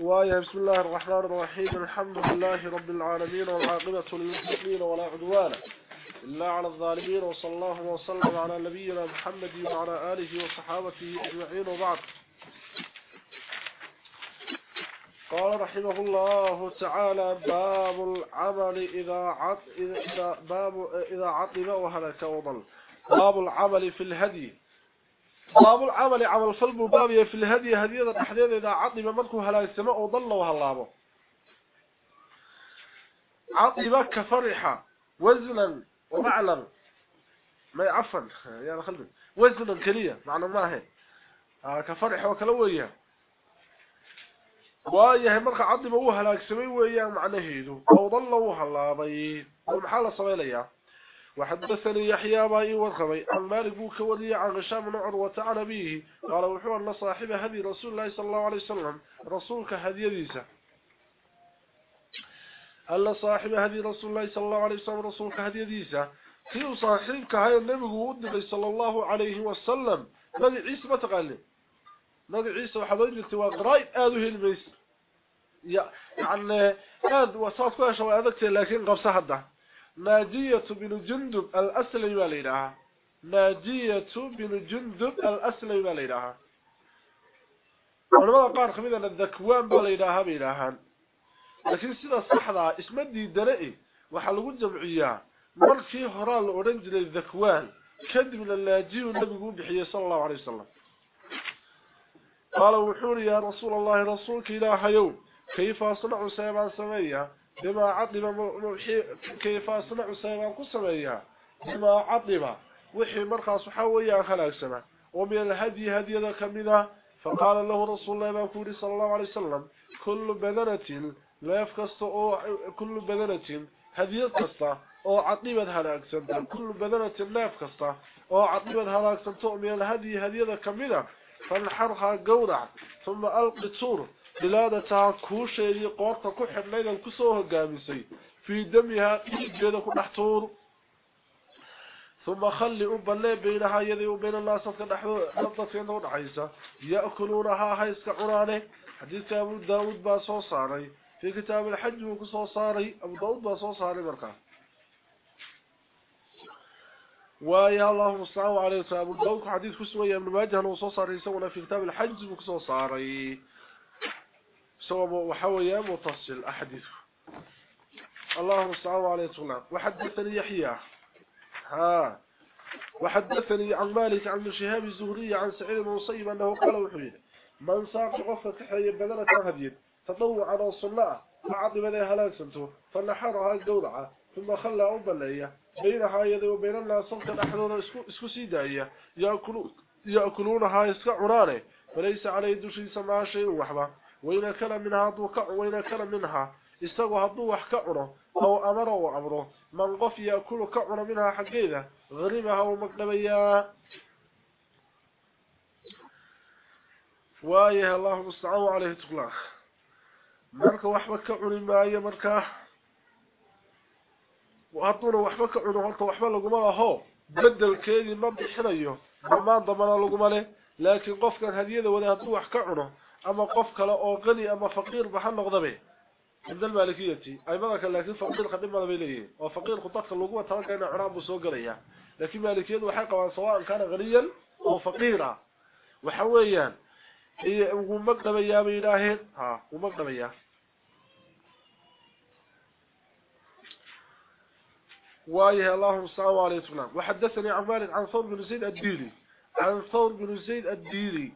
وايا بسم الله الرحمن الرحيم. الحمد لله رب العالمين والعاقبة للمتقين ولا عدوان إلا على الظالمين. وصلى الله وسلم على نبينا محمد وعلى آله وصحابته أجمعين وبعد. قال رحمه الله تعالى باب العمل إذا عط إذا باب إذا عطب وهلك وضل. باب العمل في الهدي. باب العمل عمل فلب بابي في الهدي هديه الحديد إذا عطب مركو هلاك سماء وضل وهلابه عطب كفرح وزنا ومعلا ما يعفن يا خلبي وزنا كلية معنى ما هي. آه كفرح وكلوية. waayahay marka cadiba uu halaagsamay weeyaan macnaheedu oo dalla uu halaabay maxaa la sameeyaa وحدثني يحيى باي ورخبي عن مالك بو كوري عن غشام بن عروة عن أبيه. قال وحوى أن صاحب هدي رسول الله صلى الله عليه وسلم رسولك هدي ديسة أن صاحب هدي رسول الله صلى الله عليه وسلم رسولك هدي ديسة في صاحبك هاي النبي ودني صلى الله عليه وسلم. نبي عيسى ما تقال نبي عيسى وحضرت وقرايب آذه الميس يعني آذ وصاف كويش وآذكت لكن قبصة هده ناجية بن جندب الأسلي والإلهة ناجية بن جندب الأسلي والإلهة ولماذا قال خميدا الذكوان بالإلهة بإلهان لكن سيدة الصحراء اسم الدي درئي وحلقوا الجمعية مركي هرال الأورنج للذكوان. كد من اللاجي والنبي بحيه صلى الله عليه وسلم. قال وحوري يا رسول الله رسولك إله يوم. كيف أصنع سيبان سمية؟ بما عطب كيف أصنع سيبان كسميها بما عطب وحي مرخص حويا سنة ومن الهدي هدي ذا كمذا فقال له رسول الله مكوري صلى الله عليه وسلم كل بدنة لا يفكست كل بدنة هدي قصة. أو عطيبت هلاك سنة كل بدنة لا يفكست أو عطيبت هلاك سنة من الهدي هدي ذا كمذا فانحرها قورع ثم ألقي التور bilaadataa kuusheedii qoorta ku xidhnaydan kusoo hogaamisay fii damihaa dhiiggeeda ku dhex tuur uma khalli u ballee baynahaa iyadii u bayna naasadka dhexdadkeeda udhaxaysa ya'kuluunahaa ha iska cunaane xadiidka abu daawuud baa soo saaray fii kitaabi alxaji buu kusoo saaray abu daawuud baa soo saaray markaa وايا اللهم صل على ابو داود حديث كسويه ابن ماجه انه isaguna fi kitab al-hajj buu kusoo saaray سوى وحويا متصل أحدث اللهم صل عليه وسلم وحدثني يحيى. ها. وحدثني عن مالك عن شهاب الزهري عن سعيد بن مصيب أنه قال وحيد. من ساق غفة تحيي بدنة هديد. تطوع على الصلاة فعضب ذي هلاك سنته فنحرها الجورعة ثم خلى أبلية بينها يدي وبين الناس صلت الأحدون اسكو سيداية يأكلون يأكلونها يسكعرانه فليس عليه دوشي سماع شيء وحبا. وإن كان منها هذا وإن كان منها. استغوا هذا وح كعره. أو أمره وعمره. من قف يأكل كعره منها حقيقة. غريمها ومقلبية وآيه الله مستعى عليه تقلاخ مركة وحبك كعره ما هي مركة وأطول وحبك كعره وحبك وحبك لقمها هو بدل كيدي مبضي حنيه ومان ضمنا لقمه لكن قف كان هذيذا وذا هذا وح كعره. Ama qof kale oo qani ama faqiir baxa noqdabe عند المالكية. أي مدك لكن فقير قدم ما بيليه أو فقير خطك لوغو تلقى ان عرام بو سو غليا لكن waxay qabaan سواء كان غنيا أو فقيرا ee ugu magdabaya biilaaheed ha ugu magdabaya وايه اللهم صل على سيدنا وحدثني عن مالك عن ثور بن زيد الديري. عن ثور بن زيد الديري.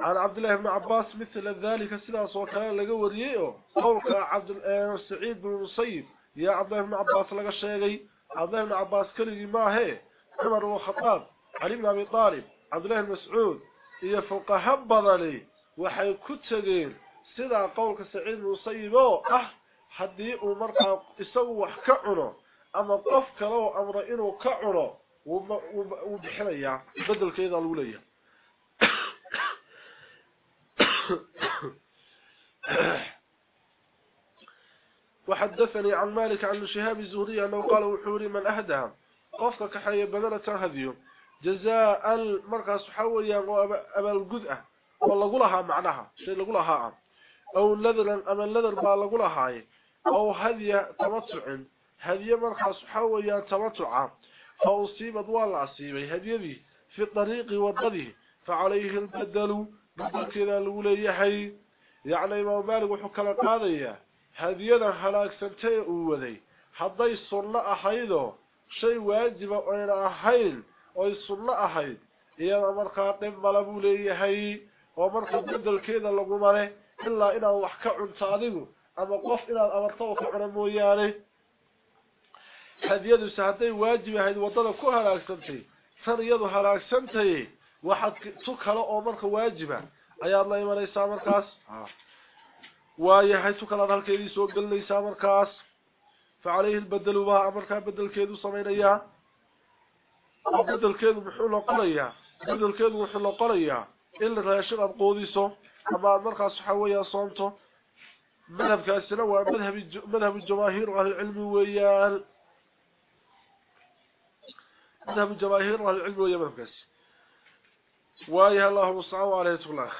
عن عبد الله بن عباس مثل ذلك سلاس وكان لغا وريه قولك عبد آه، السعيد بن الصيف يا عبد الله بن عباس لغا شيغي عبد الله بن عباس كلي ما هي؟ عمر وخطاب علي بن أبي طالب عبد الله بن المسعود هي فوق هبضلي وحي كتغين سدا قولك سعيد بن الصيف أه حدي عمر يسوح كعره أما قف كلو أمر إنه كعره وبحريا بدل كده الولية. وحدثني عن مالك عن شهاب الزهري أنه قال وحوري من أهدها. قفك كحي بدنة هذيو جزاء المركز حويا أبا الجزء والله قولها معناها. شيء لقولها أو نذرا أما النذر بالغ لهاي أو هدية تمتع. هدية مرخص حويا تمتع. فأصيبت والله أصيبي هدية في الطريق والضده. فعليه البدل بدل كذا الوليحي يعني ما مالك وحكلا قاضية هدية هلاك سنتين أولي hadday sunno ahaydo shay waajiba oyna ahayn oy sunno ahayd iyada markaa dhib mala buu leeyahay oo marka bedelkeeda lagu mare ilaa inaad wax ka cunto adigu ama qof inaad amarto ka cuno mooyaane hadiyaduse hadday waajib ahayd waddada ku halaagsantay tan iyadu halaagsantay waxaad tu kale oo marka waajiba ayaad la imanaysaa markaas. Waayahay tu kalead halkeedii soo gelinaysaa markaas. فعليه البدل بها أمركا بدل كيدو سمينيا بدل كيدو بحول قليا بدل كيدو بحول قليا إلا راشد أبقوديسو أما أمركا صحويا صومتو مذهب كاسنا ومذهب مذهب الجماهير أهل العلم ويال مذهب الجماهير أهل العلم ويال مذهب كاس وايها الله مصعب عليه تغلق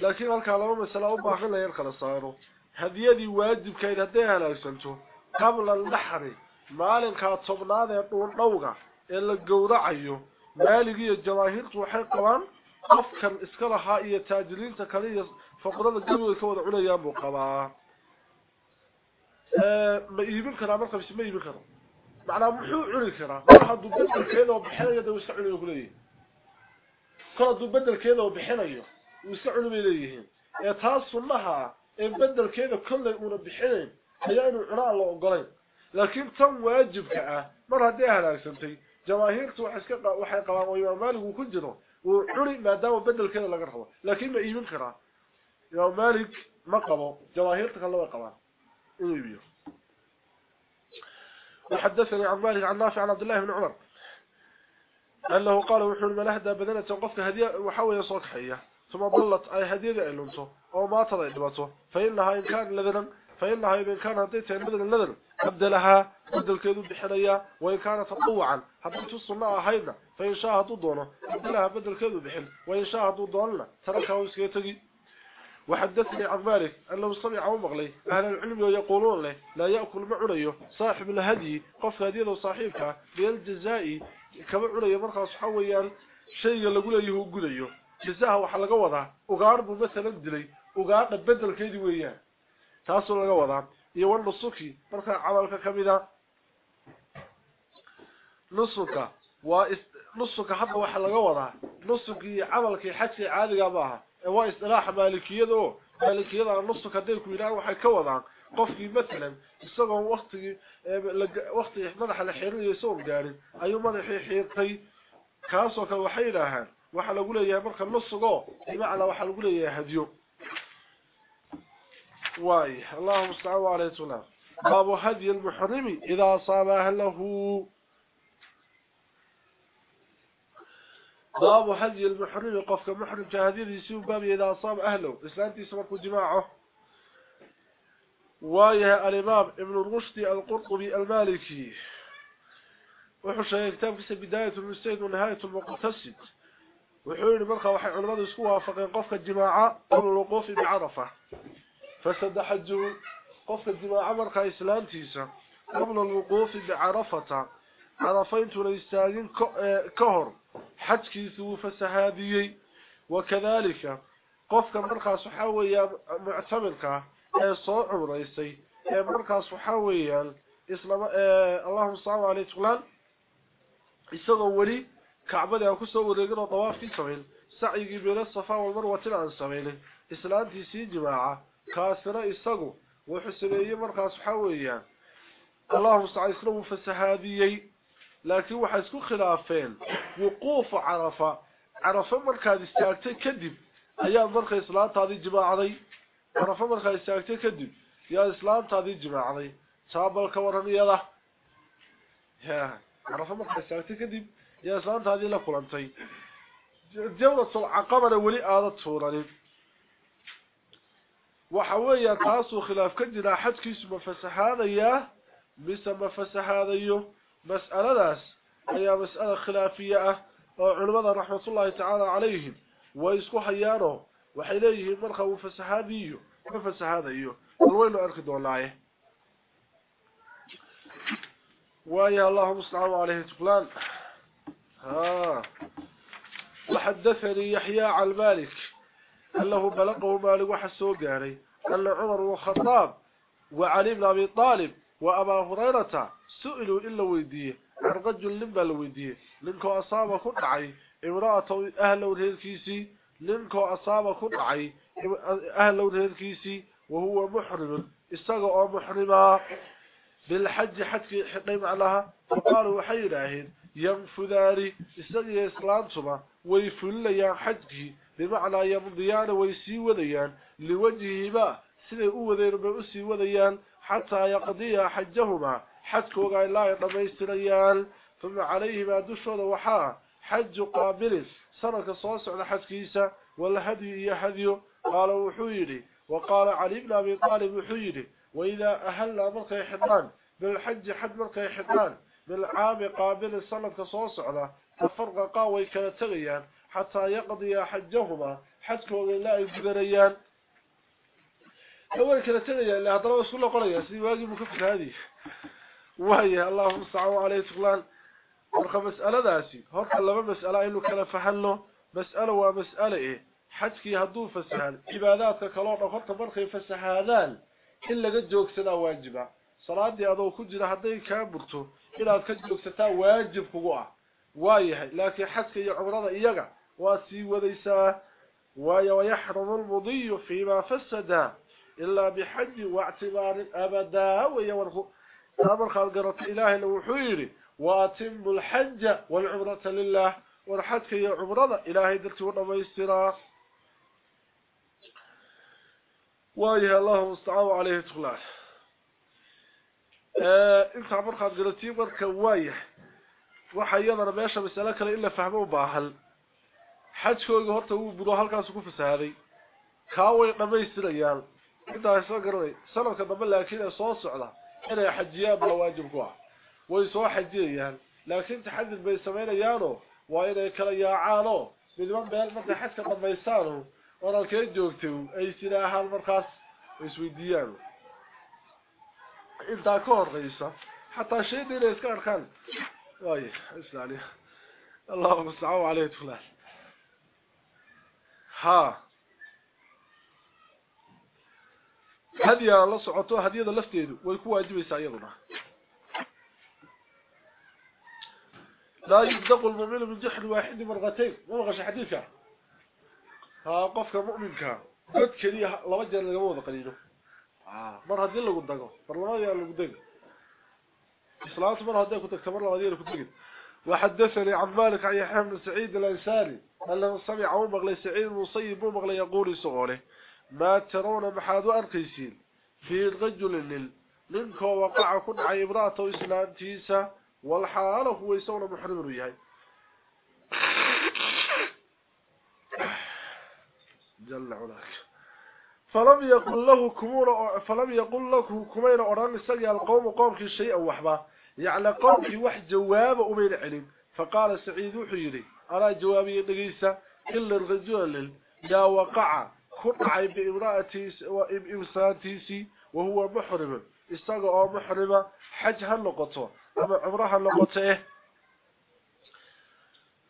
laba masalo u baahan la yar kala saaro hadiyadii waajibkeed hadday halaagsanto qabla alnaxri maalinkaa tobnaad ee dhuundhowga ee la gowracayo maaligii iyo jamaahiirtu waxay qabaan qofkan iska lahaa iyo taajiriinta kale iyo faqrada gabiga ka wada cunayaan buu qabaa آه، ما يبين كرا مرقى بس ما يبين كرا معنى محو عرل كرا. مرحا دوبند الكينة وبحنية دا وسعوا له إليه كرا دوبند الكينة وبحنية وسعوا له إليه يتاصل لها إن بدل الكينة كل يؤون بحنية حيان عراء الله وقلين لكن تم واجب كعا. مرحا ديها لك سنتي. جماهيرت وحسك وحي قلام ويوان مالك وكل جنو وعرل ما داوا بند الكينة لقرحوا لكن ما يبين كرا. يوان مالك مقبو جماهيرتك الله وقلام iibiyo وحدثني عن مالك عن نافع عن عبد الله بن عمر. أنه قال وحول من أهدى بدنة قفك هدية وحاول يصوك حية. ثم ضلت أي هدية إلنته أو ما تضع إدبته فإنها إن كان لذنا فإنها إن كان هديتها بدل اللذن أبدلها بدل كيدو بحنية. وإن كانت تطوعا حتى تصنعها هيدا فإن شاء ضدونه أبدلها بدل كيدو بحن. وإن شاء ضدونه تركها وسكيتجي وحدثني عن مالك أنه سمع عمق لي أهل العلم يقولون له لا يأكل معنيه صاحب الهدي قف هدية وصاحبك الجزائي كما عنيه مرقى صحويا شيء يقول له قديه جزاها وحلق وضعه وقارب مثلا دلي وقارب بدل كيدي وياه تاصل لك وضعه يوان نصوكي. مرقى عملك كمينة نصوكا وإست... نصوكا حبا وحلق وضعه نصوكي عملك حتى عالي قابعها waa istilaax maalikiyada oo maalikiyada nusuka haday ku yiraahdaan waxay ka wadaan qofkii mesela isagoo waqtigi waqti madaxa la xiriyo soo gaarin ayuu madaxii xiirtay kaasoo kale waxay yiraahdaan waxa lagu leeyahay marka nusugo bimacna waxa lagu leeyahay hadiyo واي اللهم استعان عليه السلام باب هدي المحرم إذا صاب أهله باب هدي المحرم قفك محرم كهدي يسيب باب إذا صاب أهله. إسلامتي سمك جماعة. وايه الإمام ابن الرشد القرطبي المالكي. وحشى كتاب في بداية المستيد ونهاية المقتصد. وحول مرقى وحي علماء اسكوها فقين قفك الجماعة قبل الوقوف بعرفة. فسد حجه قفك الجماعة مرقى إسلامتيسا قبل الوقوف بعرفة. عرفين تليستاجين كهر. حجكي ثوف سهاديي وكذلك قفك مرقى صحاوية معتمرك soo cumraysay ee markaas waxa weeyaan islaam ee Allahu subhanahu wa ta'ala isagoo wali kacbada ku soo wareegay oo tawaafkii sameeyay sacigi beela safa wal marwa aan sameeyay islaantiisii jimaaca kaasina isagu wuxuu sameeyay markaas waxa weeyaan Allahu subhanahu wa ta'ala fasahaadiyay laakiin waxa isku khilaafeen وقوف عرفة. عرفة مركا استاكتين كدب. أيها مركا إسلام تاذي جماع علي. عرفة مركا استاكتين كدب. يا إسلام تاذي جماع علي. سابلك ورمي يلا. عرفة مركا استاكتين كدب. يا إسلام تاذي لكل أنتي جولة العقابة ولي آلة صورة وحوية تاسو خلاف كدنا حد كيس مفسح هذا مثل مفسح هذا مسألة ناس ayaa mas'ala khilaafiya ah وعلماء رحمة الله تعالى عليهم ويسكو حيانه وحيليه مرخى وفسحابيه وفسحابيه الوين أركض والله ويا الله مستعان عليه تقلان ها وحدثني يحيى على المالك أنه بلغه مالك وحسوه قاري أن عمر وخطاب وعلي بن أبي طالب وأبا هريرة سئلوا إلا ويديه عن رجل لما لويديه لنكو أصابه كدعي امرأة أهل ورهيركيسي لنكو أصابه كدعي أهل ورهيركيسي وهو محرم استقعوا محرما بالحج حتى حقيم علىها فقالوا حيراهن ينفذاري استقعوا إسلامتما ويفليان حجه بمعنى يمضيان ويسي وذيان لوجههما سيدي أوذين بأسي وذيان حتى يقضي حجهما. حجكوغا لا يضميستريان ثم عليهما دشود وحا. حج قابل سنة صوص على حجكيسا والهدي يهدي قال وحيري. وقال علي بن أبي طالب وحيري. وإذا أهل مرقى حضان بالحج حج مرقى حضان بالعام قابل صوص على تفرق قاوي كالتغيان حتى يقضي حجهما. حجكوغا لا يقدريان اول كده تغي يعني لا ترى وصلنا قرية. سي واجب كفر هذه. وهي اللهم صل على اخلان الخمس مسألة داسي هرك لما مسألة؟ انه كان فحله. مسألة ومسألة إيه؟ حجكي هدو فسحان. عباداتك كلو دخلت برخي فسحان إلا جوكسدا واجبة صلاة دي أدو كجره حداي كا بورتو إلا كجوكستا واجب كوغه واية. لكن حجكي عبرده ايغا واسي وديسا. ويحرم المضي فيما فسد abadaa weya warku taa markaad garato ilaahayna wuxuu yidhi وأتم الحج والعمرة لله. والحج هي عمرة إلهي درتي ونميسترا وايه الله مستعاو عليه تغلال آه انت عمر خاد قلتي مركا وايه وحيانا ماشا مسألة كلا إلا فهمه باهل حج كوغي هورتا هو بدو هالكا سكو فسهادي كاوي نميسترا انت عيسا قرري سنة كدام لكن صوص على إنا حجيان بلا واجب قواه way soo xajiyaan laakiin taxadid bay sameeyaan waa inay kala yaacaano midba meel markay xajka dhamaystaano waralkee joogtay ay sidaahaan markaas isweydiiyaan intaa ka horeysa xataa shayda inay iska arkaan waay islaali allahuma stacaan caleyh fulaan ha هدي الله سعوته هدي هذا لفتيده ويكون واجب يسايرنا. لا يبدق المؤمن من جحر واحد مرغتين مرغة شحديثة فقفك مؤمن كان قد كلي لوجه لقموه ذقنينه آه، مرها دين لقد دقه فرلماني قال لقد دقه إصلاة مرها دين كنت اكتبر لها دين لقد دقه وحدثني عن مالك عن يحمد سعيد الأنساني قال لهم سمع أمغ لسعيد مصيب أمغ ليقولي سعوري ما ترون محاد أرقيسين. في رجل منكم وقع كن عيبراته اسلامتيسا والحال هو يسون محرم يحيى جل علاك فلم يقل له كمور فلم يقل له كمين أوران اسغي القوم قومك شيء أو وحبا. يعني قومك وح جواب أمين علم. فقال سعيد وحيري. أنا جوابي دغيسا إلا الرجل يا وقع. كدعي بامرأتي وامساتيسي وهو محرم. استغى أو محرمة حج هل نقطه أما عمرها نقطه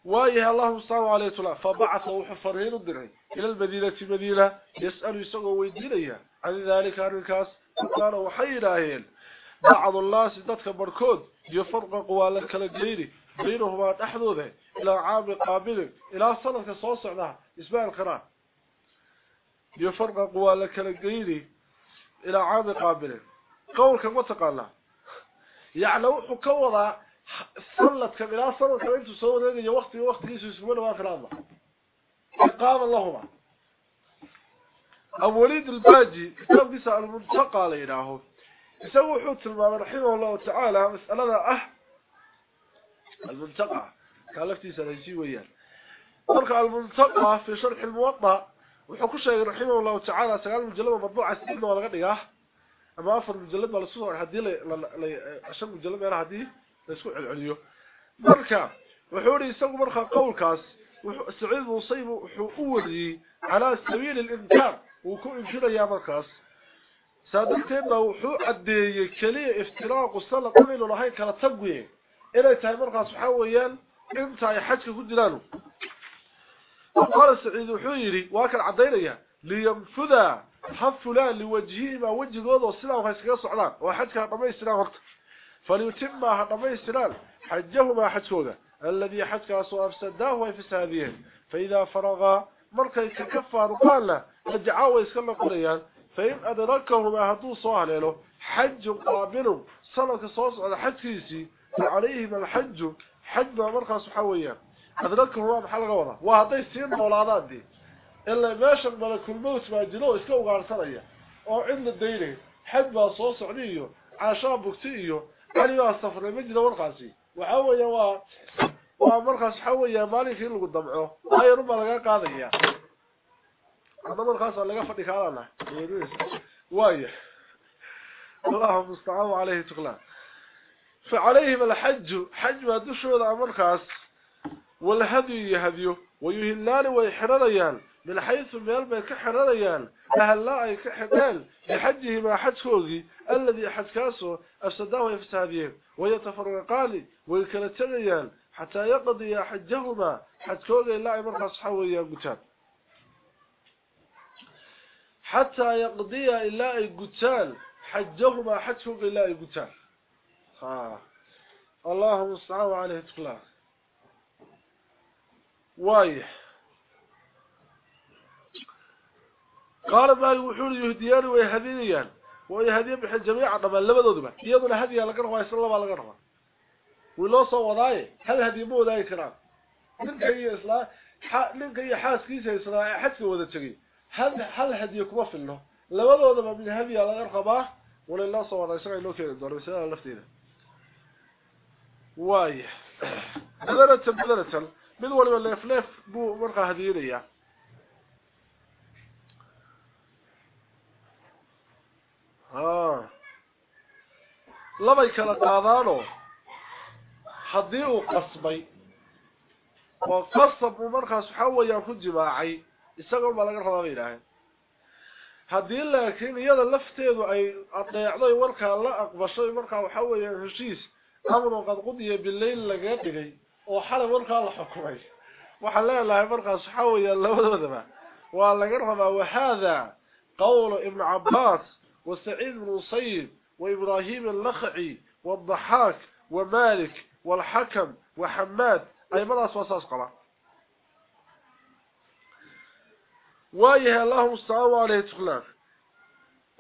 وإيه الله صلى الله عليه وسلم فبعث وحفرين الدري إلى المدينة مدينة يسأل يسقوا ويدينيا عن ذلك الكاس. قال وحيراهين بعض الناس dadka barkood يفرق kala geeyri بينهما dhaxdooda ila caam qaabil ila sanadka soo socda isbaan qara يفرق قوالا كالقيري إلى عام قابلة قولك متقال الله يعني لو حكوضا صلت كم لا صلت كبيرا صلت كبيرا وقت وقت يسوس من واخر الله إقام اللهم. وليد الباجي كتاب بيسا المنتقى علينا يسوي حوت المام رحمه الله تعالى مسألة أه. المنتقى. قال لك تيسا نجي ويا المنتقى في شرح الموطأ وحكو شيء رحمه الله تعالى سقال مجلبة مطبوعة سنين ولا غنية أما أفر مجلبة للصور هدي لي عشان مجلبة أنا هدي لسكوع العليو مرقى وحوري يسوق مرخى قول كاس سعيد مصيب وحوري على سبيل الإنكار وكو إنكار يا مركز سادتين وحو عدي كلي افتراق وصلق إنه لهين كلا تقوي إلا يتهي مركز حويا انت يحجك كدلانه وقال سعيد وحوري واكل عدينيا لينفذ حفلا لوجهه ما وجه قوضه والسلام وخيسكي صعلان وحجك هدما يستلام وقت. فليتم هدما يستلام حجه ما حجكوه الذي حجك سوء أفسداه ويفس هذه فإذا فرغ مركا يتكفر قال له رجعوا ويسكن قريان فإن أدركه ما هدو صاله له حج قابل. صلك صوص على حج كيسي. فعليهم الحج. حج ما مركا هذلك هو محل غورة وهذا السين أولادات دي. إلا ماشاً بلا كل موت ما يجلوه إسكوه غارسان أيه وعند الديري حبا صوص عنيه عشان بكتئيه قاليوا السفر المجد ورقاسي. وحوى يوا ومرقاس حوى يا مالي فين لقد دمعوه آية هاي ربا لقا قاضية. هذا مرقاس اللقا فني كالانا واية. اللهم استعاموا عليه تقلان. فعليهم الحج. حج ما دشوا إلى مرقاس. والهدي يهديو ويهلان ويحرريان من حيث ميل بي كحرريان أهلا أي ما حجكوغي الذي حجكاسو أفسداه يفساديه ويتفرقان ويكلتغيان حتى يقضي حجهما حجكوغي لا مرخص حويا قتان حتى يقضي إلا أي حجهما حجكوغي لا أي قتان ها اللهم استعاوا عليه تقلاه وايح قال ما يوحون يهديان ويهديان ويهديان بحل جميع طبعا لبدودبا iyaduna hadiya laga rabo isla laba laga rabo wilo soo wadaay hal hadiya ma wadaay karaan ninka iyo isla ninka iyo xaaskiisa isla xadka wada tagay hal hal hadiya kuma filno labadoodaba mid hadiya laga rabaa wala la soo wadaay isaga loo keenay dooro sida lafteeda waay badaratan badaratan mid waliba leef leef buu markaa hadiyinaya ها labay kala qaadaano haddii uu qasbay oo qasab uu markaas waxa weeyaan ku jimaacay isagoo ma laga rabaa ilaahay haddii laakiin iyada lafteedu ay adeecday warkaa la aqbashay markaa waxa weeyaan heshiis amru qad qudiya bilayl laga dhigay oo xalay warkaa la xukumay. Waxaan leenahay markaas waxa weeyaan labadoodaba waa laga rabaa wahada qawlu ibn cabbaas وسعيد بن مصيب وإبراهيم اللخعي والضحاك ومالك والحكم وحماد أي مرأس واساس قرأ وايه الله مستعوى عليه تخلاق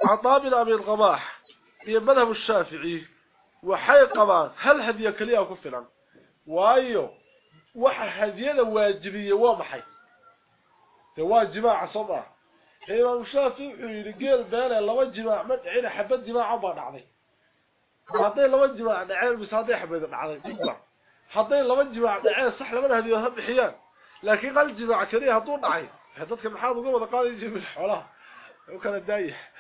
عطاء بن أبي الغباح هي مذهب الشافعي وحي قبان وايو وحا هديده واجبيه وا مخاي تواجب عصبه هي وشاتو رجال بالا لو جماع ما دخينا حبه جماع ابا دعدي حطي لو جماع دعيل بصادي حبه دعدي حطي لو جماع دعيل صح لو هديو هبخيان لكن قال جماع كريها طول دعي هذوك المحاض قوم قال يجيب الحوله وكان دايح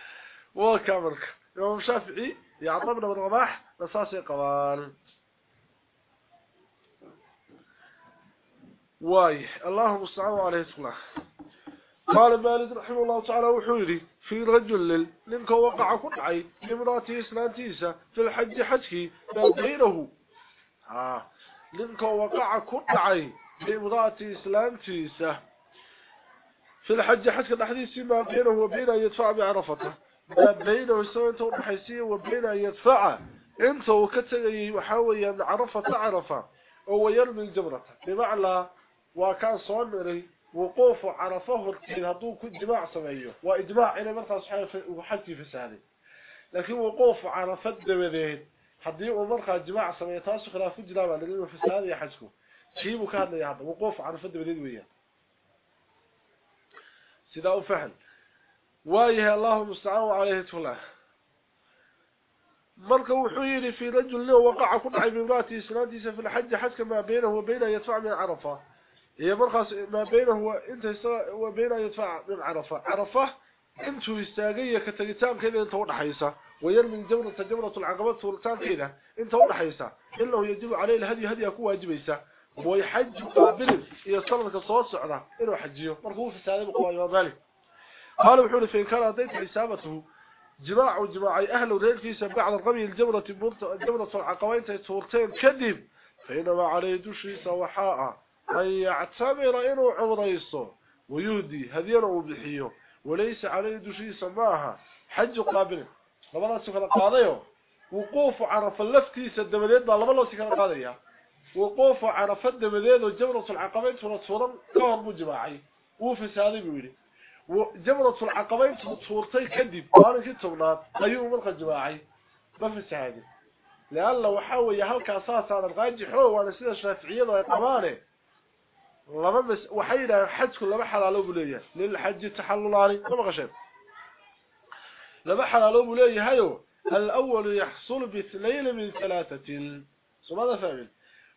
وكامرك يوم شافعي يعطبنا من رباح رصاصي قوان واي اللهم استعانوا عليه الصلاة قال مالك رحمه الله تعالى وحوري في رجل لنك وقع كدعي لمراته إسلامتيسة في الحج حجه بل بينه آه. لنك وقع كدعي لمراته إسلامتيسة في الحج حجه الحديث ما بينه وبين يدفع بعرفته ما بينه انت ونحيسيه وبين أن يدفع انت وكتغي وحاول عرفة عرفة هو يرمي الجمرة بمعنى وكان صامري وقوف عرفه الكين هدو كل جماع سميه وإجماع إلى مرخص وحكي في سهلي لكن وقوف عرفة دبدين حدي ومرخص جماع سميه تاسو خلاف جنابا لقيمه في سهلي يحجكو شيء مكان يهضم وقوف عرفة دبدين ويا سيدا فهل وايه الله المستعان عليه wuxuu yiri fi rajul lahu waqa'a ku dhacay bimraati islaantiisa fi alhajj hajka ma baynahu wa bayna yadfa' min arafa هي مرخص ما بينه هو انت هو بينه يدفع من عرفة. عرفة انت استاغيه كتجتام كذا انت ودخايسا ويرمي من جمره جمرة العقبه سلطان كذا انت ودخايسا إلا هو يجب عليه الهدي هدي أكو واجبيسا ويحج قابل هي صلاه الصوصعره إنه حجيه. مرخص في ساده قوايو ذلك قال وحول في كان أديت حسابته جماع وجراع أهل ريل في سبع على الربي الجمره جمره العقبه انت سلطان كذب. فإنما عليه دشي سوحاء. أن يعتبر إنه عمريسو ويهدي هذينا وبحيه وليس عليه دشيسا معها حج قابل. لما سكن قاضيه. وقوف عرف اللفتيسا الدمديد لما سكن قاضيه. وقوف عرف الدمديد وجمرة العقوين تورتين كهر جماعي وفسادي بيولي وجمرة العقبين صورتي كدب. وأنا كنت تبنات أيوه مرقى جماعي ما في سعادة لأن لو حاول هلك أساس على الغاجح هو وأنا سيدة الشافعية لما بس وحينا حج كل ما حلالو بليه. للحج تحلل علي. لما غشب لما حلالو بليه. هيو. الأول يحصل باثنين من ثلاثة. سماذا فاهم.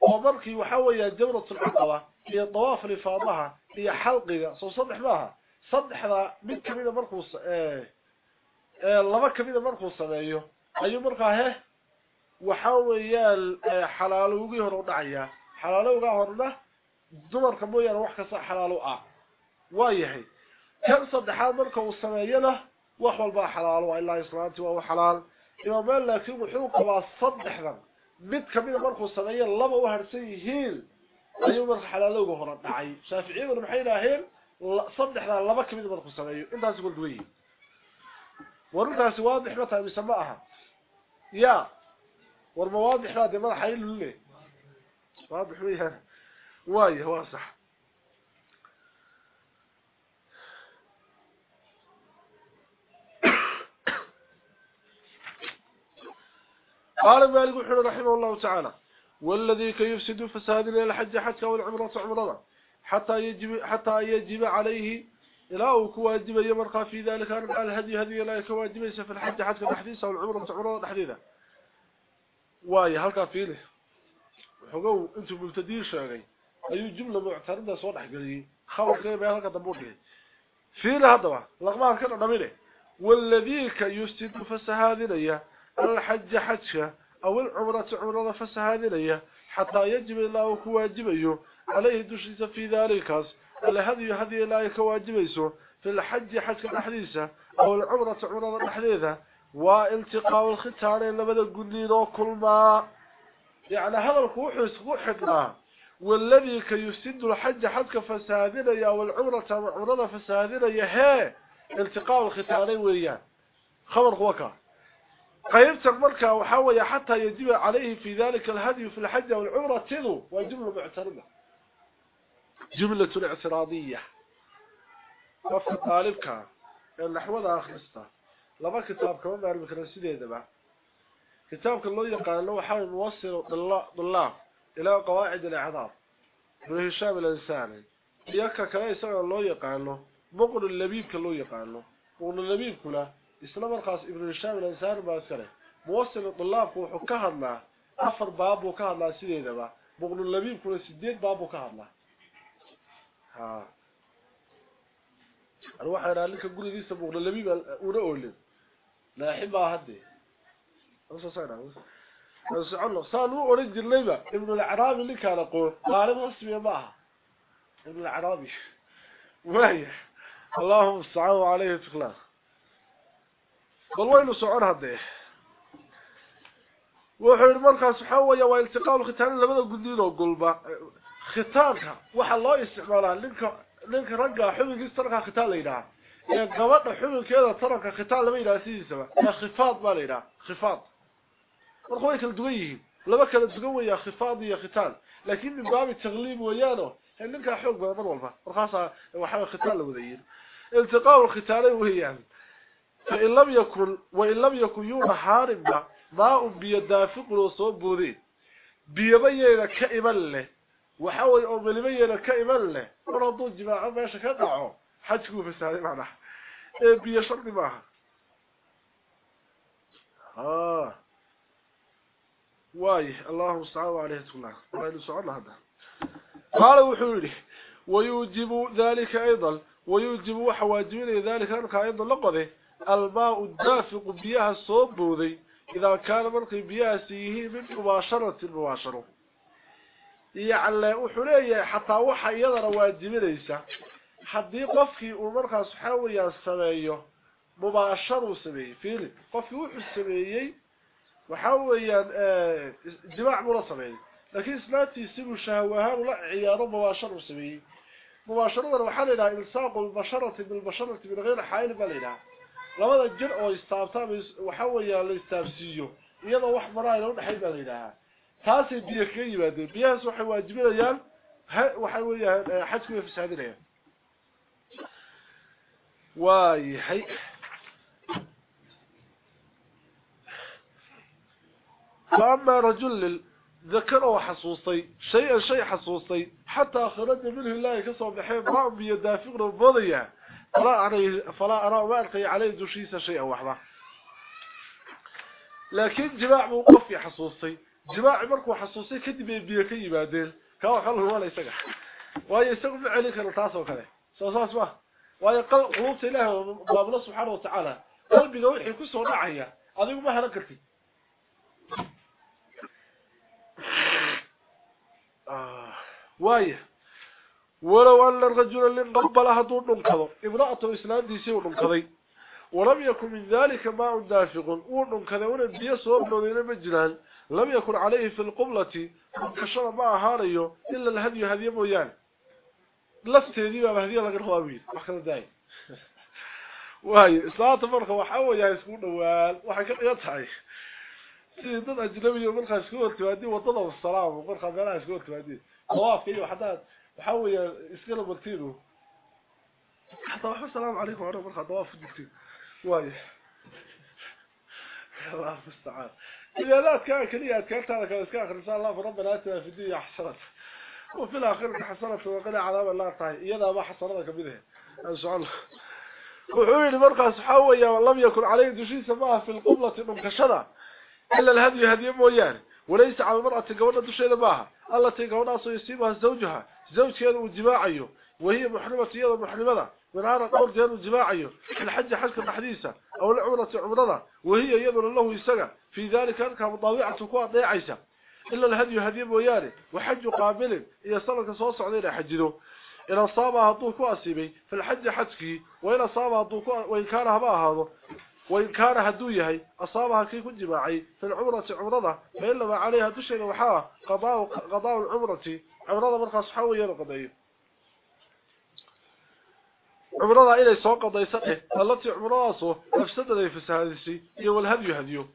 ومركي وحاول جمرة العقبة. هي طواف لفاضها هي حلقها صوصدح معها saddexda mid kamida markuu ee ee laba kamida markuu sameeyo ayuu markaa he waxa weeyaan xalaalowgii hore u dhacaya xalaalowga horena دمر كبويا روح كسا حلالو آه وايهي كم صدحا مركا وصميينا وحوال با حلالو إلا إسلامتي وهو حلال إما مالا كيوم حوكا با صدحنا مد كمين مركا وصميينا لما وهرسيهين أيوم مركا حلالو قهرا نعي شافعين هيل هين صدحنا لما كمين مركا وصميينا انت هسيقول دوي ورد هسيواد إحبتها بسماءها يا ورمواد إحبتها دي مرحيل اللي واضح ويها waa sax قال مالك رحمه الله تعالى والذي كيفسد فساد الحج حتى والعمره عمره حتى يجب حتى يجب عليه إلا كواجب يمرقى في ذلك الهدي هدي لا كواجب في الحج حتى تحديثه والعمره عمره تحديثه واي halka fiile xogow intu multadiir sheegay ayuu jumla mu'tarida soo dhaxgaliyay khawrkay baa halka dambu dhigay fiile hadaba laqmaan ka dhamine والذي كيستد فسهادنيا الحج حجة أو العمرة عمرة فسهادنيا حتى يجب الله كواجبيه. عليه دشيس في ذلك. الهدي هدي لا يكواجبيسو في الحج حج الحديثة أو العمرة عمرة الحديثة والتقاء الختان لبدا قدين كل ما. يعني هذا الكوحس وحدنا والذي كيسد الحج حج فسادنا والعمرة عمرة فسادنا هي التقاء الختانين وياه خبر خوكا قيمت المركة وحاول حتى يجب عليه في ذلك الهدي في الحج والعمرة. تذو وجملة معترضة. جملة اعتراضية. وفي طالبك. النحوة آخرستا. لما كتاب كمان معلم كرنسيدي دبا. كتابك الله يقال له حاول موصل ضلاب إلى قواعد الإعذار. من هشام الإنساني يكا كلا يسمع الله يقال له مقل اللبيب كالله يقال له مقل اللبيب كله إسلام الخاص ابن هشام الإنساني باسكره موصل الطلاب وحكاها أفر باب وكاها سيدي دبا. مقل اللبيب كله سيديد باب وكاها ها. أروح أنا لك غريغيسا بوقد لبيب اونا اولين لا أحبها هدي. وصل وسعنا صانو اوري جليبا ابن العرابي اللي كان قور قارب أسمي ما ابن العرابي وهي. اللهم صل عليه تخلاص والله سعر هذا. وحير مرخص حوي والالتقاء الختان لما جديد أو قلبة ختانها. وحا الله استعمالها لنك لينك رجا حبي يسترخا ختان ليدا يا قبا حبي كده ترخا ختان لبيدا سيسبا يا خفاض ما ليدا خفاض. ورخوي كل دوي لو كان الدقوه يا خفاض يا ختان لكن من باب التغليب ويانه هل نلقى حوق بعض الولفه ورخاصه وحاول ختان لوذير التقاء الختان وهي يعني لم يكن وان لم يكن يوم حارب ذا ما بيدافق لو سو بودي بيبيه كايمل له وحاول أو بليبيه كايمل له ردوا جماعة باش كدعوا حجكم في سالي معنا بيشرب معها آه واي اللهم استعاذ عليه الله وإن سعود هذا قال وحولي ويوجب ذلك أيضا ويوجب وحواجبين ذلك أنك أيضا لقضي الماء الدافق بيها الصوبودي إذا كان مرقي بيها سيه من مباشرة المباشرة يعني wuxuu leeyahay xataa waxa iyadana waajibinaysa hadii qofkii uu markaas waxa weeyaan sameeyo qofkii wuxuu sameeyay وحاوليا جماع مرسمين لكن سلاتي يسيبوا الشهوهان ولا عياره مباشر وسمين مباشر وحالنا إلساق البشرة بالبشرة من غير حائل بلنا لماذا الجرء ويستابتها وحاوليا ليستابسيه إيضا وحمراء لون حي بلنا تاسي بيه قيمة بيه سوحي واجبين أيام وحاوليا حتكوا في سعادنا واي حيء فأما رجل ذكر وحصوصي شيئا شيء حصوصي حتى خرج منه الله كسو بحيب رأم يدافق ربضيا فلا أرى, فلا أرى ما عليه دوشيسا شيئا وحده. لكن جماع موقف حصوصي. جماع مركو حصوصي كدب بيكي بعدين كما قال هو لا يسقع ويسقع عليك التاس وكذا. سوساس ما؟ ويقل قلوبت إله الله سبحانه وتعالى. قلبي وحي كسو دعيا adigu ma halan kartid وايه ولو أن الرجل اللي انقبل هدو ننكضو امرأة إسلام دي سيو ننكضي ولم يكن من ذلك ما دافق وننكضي ونبي صوب نودين مجران لم يكن عليه في القبلة كشر ما هاريو إلا الهدي هدي مويان لست هدي ما هدي لك الخوابين وحكا داي واي إسلام فرقة وحاول يا يسكون نوال وحكا يطحي سيدان أجنبي ومرخى سكوت توادي وطلب السلام ومرخى بلا سكوت توادي طواف كيه وحداد وحاول يسكيل بكتينه حتى وحو السلام عليكم وعلى مرخى طواف الدكتين واي. الله مستعان إذا لا كان كلية كانت هذا كان إسكاخ الله فربنا أتنا في الدنيا حسنة وفي الآخر حسنة وقنا عذاب الله طاي إذا ما حسنة كبيرة إن شاء الله. وحوين مرقى سحوية ولم يكن عليه دشي سماها في القبلة منكشرة إلا الهدي هدي مويان وليس على المرأة قولنا دشي لباها التي قولنا سيصيبها زوجها زوج كان وجماعيه وهي محرمة يضا محرمة من عارة قول كان وجماعيه الحج حجك الحديثة أو العمرة عمرنا وهي يضا له يسقى. في ذلك أنك مطاوعة تكون ضيعيسة إلا الهدي هدي مويان وحج قابل إذا صلك صوص علينا حجده إن صابها هدوك أسيبي في الحج حجكي وإن صابها هدوك وإن كان هبا هذا. وإن كان هدو يهي أصابها كي كن جماعي في العمرة عمرة فإنما عليها دشين وحاها قضاء, العمرة عمرة مرخص حوية لقضاء عمرة إلي سوى قضاء سقه التي عمرة أفسد لي في السهادسي يو الهدي هديو.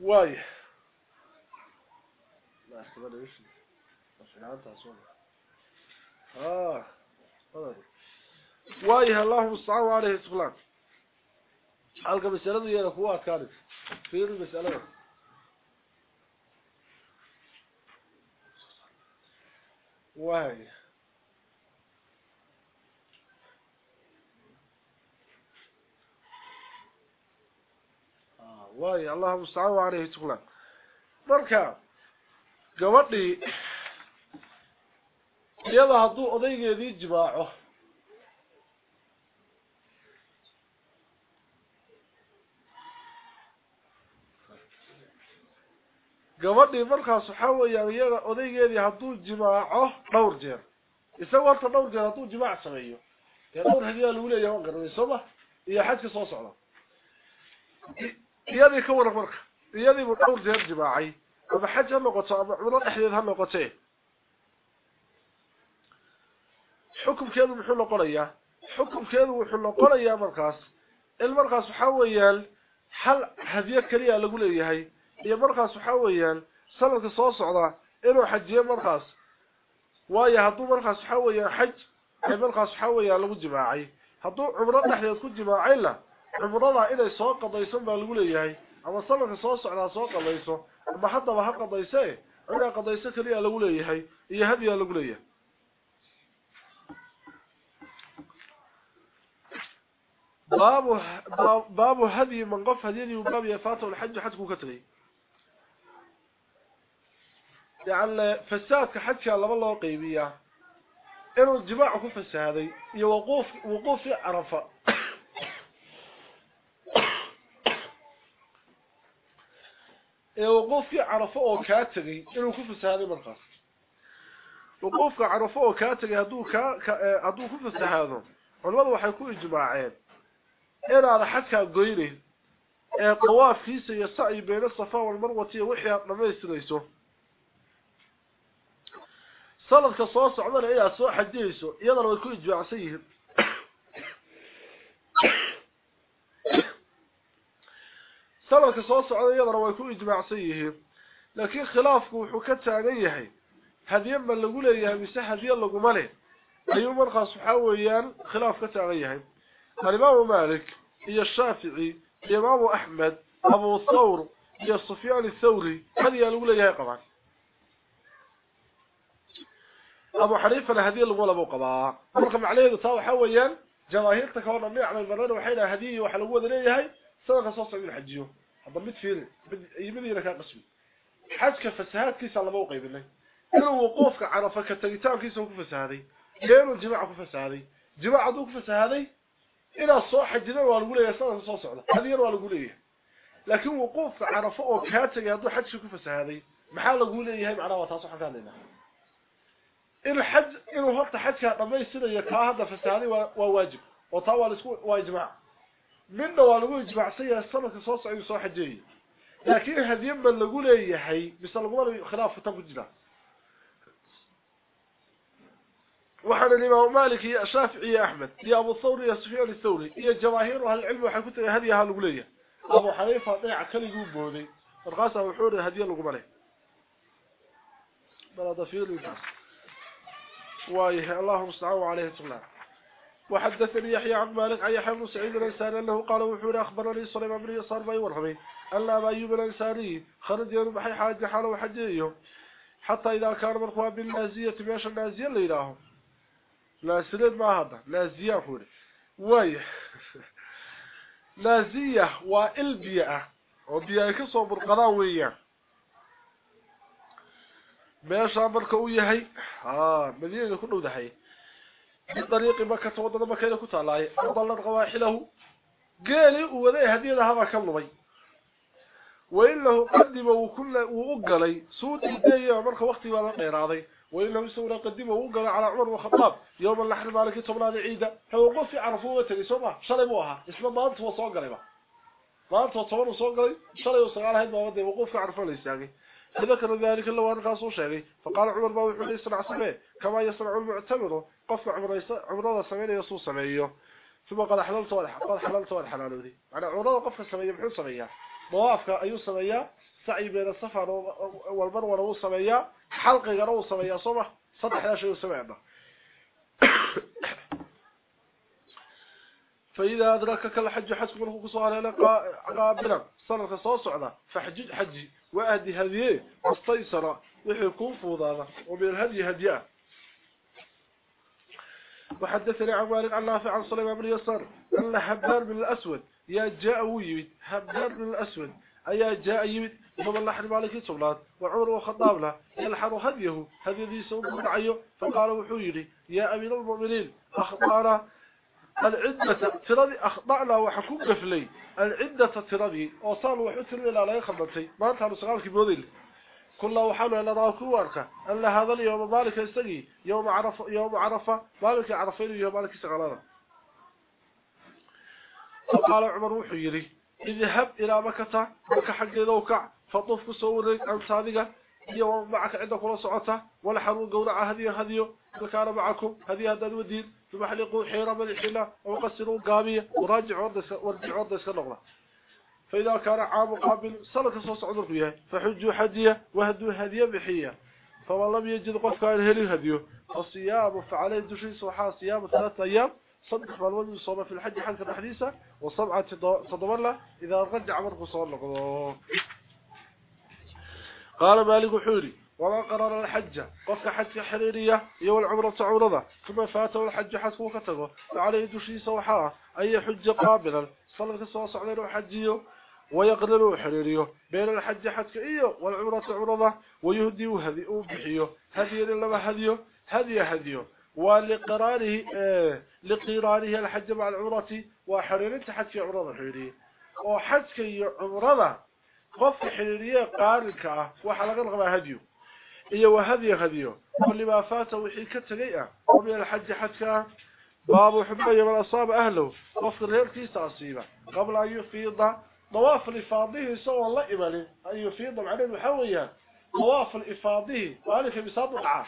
واي. لا استبالي وش آه وايه الله مستعان عليه سبحانه حلقة مسألة يا أخوات كانت في المسألة وايه وايه الله مستعان عليه سبحانه مركا gabadhii iyada hadduu odaygeedii jimaaco gabadhii markaas waxaa weeyaan iyaga odaygeedii hadduu jimaaco dhowr jeer isaga horta dhowr jeer hadduu jimaac sameeyo dee dhowr hadiyaa lagu leeyahay waan garanay sooma iyo xajka soo socda iyadii ka waran marka iyadiibuu dhowr jeer jimaacay ama xaj ha noqoto ama cumro dhexdeed ha noqotee xukumkeedu muxuu noqonayaa xukumkeedu wuxuu noqonayaa markaas in markaas waxaa weeyaan hal hadiyo keliya lagu leeyahay iyo markaas waxaa weeyaan sanadka soo socda inuu xajiyo markaas waayo hadduu markaas waxaa weeyaan xaj ay markaas waxaa weeyaan lagu jimaacay hadduu cumro dhexdeed ku jimaacayna cumrada inay soo qadaysan baa lagu leeyahay ama sanadka soo socdaa soo qadayso ama haddaba ha qadayse inaa qadayso keliya lagu leeyahay iyo hadiyaa lagu leeyahay باب باب هدي من قف هديدي وباب يفاته الحج حجكو كتغي يعني فسادك حتى الله والله قيبية. إنه الجماعة في فساده يوقوف وقوف في عرفة. يوقوف في عرفة وكاتري إنه في فساده مرقص وقوف في عرفة وكاتري هدوه في فساده والله حيكون الجماعين إنه على حتى قيري قواف فيسي يسعي بين الصفاء والمروة وحيات نميس ليسه سلطك صوى صعبان إياه صوى حديثه إياه لو يكون يجوع سيهم سلطك صوى صعبان إياه لو يكون يجوع سيهم لكن خلافك وحكتها أنيه هذي يما اللي قوله إياه بيسا هذي يلا قماله أي من خاص حاويان عليه تأغيه فالإمام مالك إيا الشافعي إمام أحمد أبو الثور إيا الصفيان الثوري هذي يلا قوله إياه قبعا أبو حنيفة لهذه الغول أبو قبا امرك معليده تا وحويا جماهير تكون امي على البرنامج وحين هذه وحلو ود هي صدقه صوص من حجيو هذا متفير يبي يرك قسم حسك فساد كيس على ابو قيب لي انه وقوفك عرفك تريتان كيس وقوف فسادي غير الجماعه وقوف فسادي جماعة وقوف فسادي إلى صوح جنن وأنا أقول يا صدقه صوص هذه وأنا أقول لي لكن وقوفك عرفة وكاتب يا دو حد شكو فسادي ما حال أقول لي هي معناها تصحفان لنا الحج انه هبط حج قبيسنا يا هذا فساني وواجب. وطول أسبوع واجمع من دوالو اجماع سي السمك سو صعي سو حجيه لكن هذا يما لو ليهي بس لو خلاف تفجر وحنا الإمام مالك يا شافعي يا أحمد يا أبو الثوري يا سفيان الثوري يا جماهير أهل العلم حكته هذي لو ليه أبو حنيفة ضيع كل يقول بودي. ورقاسه وحوري هذه لو بلا ضفير للناس وايه اللهم استعانوا عليه الصلاة وحدثني يحيى عن مالك عن يحيى بن سعيد الأنساني أنه قال وحوري أخبرني سليمان بن يسار بن ورهمي أن أبا أيوب الأنساني خرج يوم بحي حاجة حاله وحجيه حتى إذا كان مرخوا بالنازية ماشي النازية اللي لا سرد ما هذا؟ نازية فوري وايه نازية والبيئه وبيئه كسو برقدا ويان meesha marka uu yahay ah madiina ku dhowdahay. Dariiqi maka wadada maka ku taalaay dalad qawaaxilahu geeli uu waday hadiyada haba ka lumay. وإنه قدم وكل وقلي سود إيديه مركه وقتي ولا قيرادي وإنه سوى قدم وقلي على عمر وخطاب يوم اللحن مالك طبلان عيدة هو قف عرفوه تلي سمع شربوها اسمه ما أنت وصو قلي ما أنت وصور وصو قلي شري وصغال هيد ما ودي وقف عرفوه ليساقي فذكر ذلك اللي وان قاسو شيغي فقال عمر ما وحو يصنع سميه كما يصنع المعتمر. قف عمر عمر سميه يسو سميه ثم قال حللت قال حللت والحلال ذي أنا عمر قف سميه بحو سميه ضوافك ايو سميه سعي بين الصفا والمروة لو سميه حلقه لو سميه صبح صدح لا شيء سمعنا فإذا أدركك الحج حسب منه كسوال لك قابلا صنع سو سعدا فحجج حجي وأهدي هدية. واستيسر. وحيكون فوضانا. ومن الهدي هديان وحدثني عن مالك عن نافع عن سليمان بن يسار. أن حبار بن الأسود. يا جاء ويمد حبار بن الأسود. أي جاء يمد ومن الله حرم عليك سبلات وعمر وخطاب له يلحر هديه. هديه ذي سوق فقال وحيري. يا أمير المؤمنين. أخطانا العدة تردي أخطأنا وحكوم قفلي العدة تردي وصال وحسن إلى لا يخبرتي ما على سغالك بوذيل كل وحاله إلى راكو واركا أن هذا اليوم مالك يستقي. يوم عرف يوم عرفة مالك عرفين يوم مالك سغالنا فقال عمر وحيري اذهب إلى مكة. مكة حق لوكع. فطف كسورك عن صادقة. يوم معك عندك ولا صعوته ولا حرون قورع هذه هذه. وكان معكم. هذه هذا الودين ثم حلقوا حيرة من الحلة وقصروا قامية وراجعوا ورجعوا ورد سنغلة فإذا كان عام قابل صلت صوص عذر فيها فحجوا حدية وهدوا هدية بحية. فمن لم يجد قف كان هلي هديه. فالصيام فعليه دشي صحا صيام ثلاثة أيام. صدق بالولد صوم في الحج حلقة الحديثة وصبعة تضمر له إذا رجع مرق صور لقضاه قال مالك حوري. وما قرر الحج قف حج حريرية يو العمرة عمرضة ثم فاته الحج حسبه كتبه. فعليه دشي صوحاه أي حج قابلا. صلى الصوص عليه وحجيه ويقرر حريريه. بين الحج حج إيه والعمرة عمرضة ويهدي وهدي وبحيه هدي لما هديه هدي هديه. ولقراره آه لقراره الحج مع العمرة وحريرته حج عمرضة حريريه. وحج عمرضة قف حريريه waxa laga qabaa hadiyo iyo wahadiyo hadiyo kulli ma faata wixii ka tagay ah meel xaj xajka baabu xubaya wala asaab ahlo qof reerkiisa asiiba qabla ayu fiida طواف الافاضه سو الله ayu fiida macnaheedu waxa weeyaan طواف waalika bisaad dhaca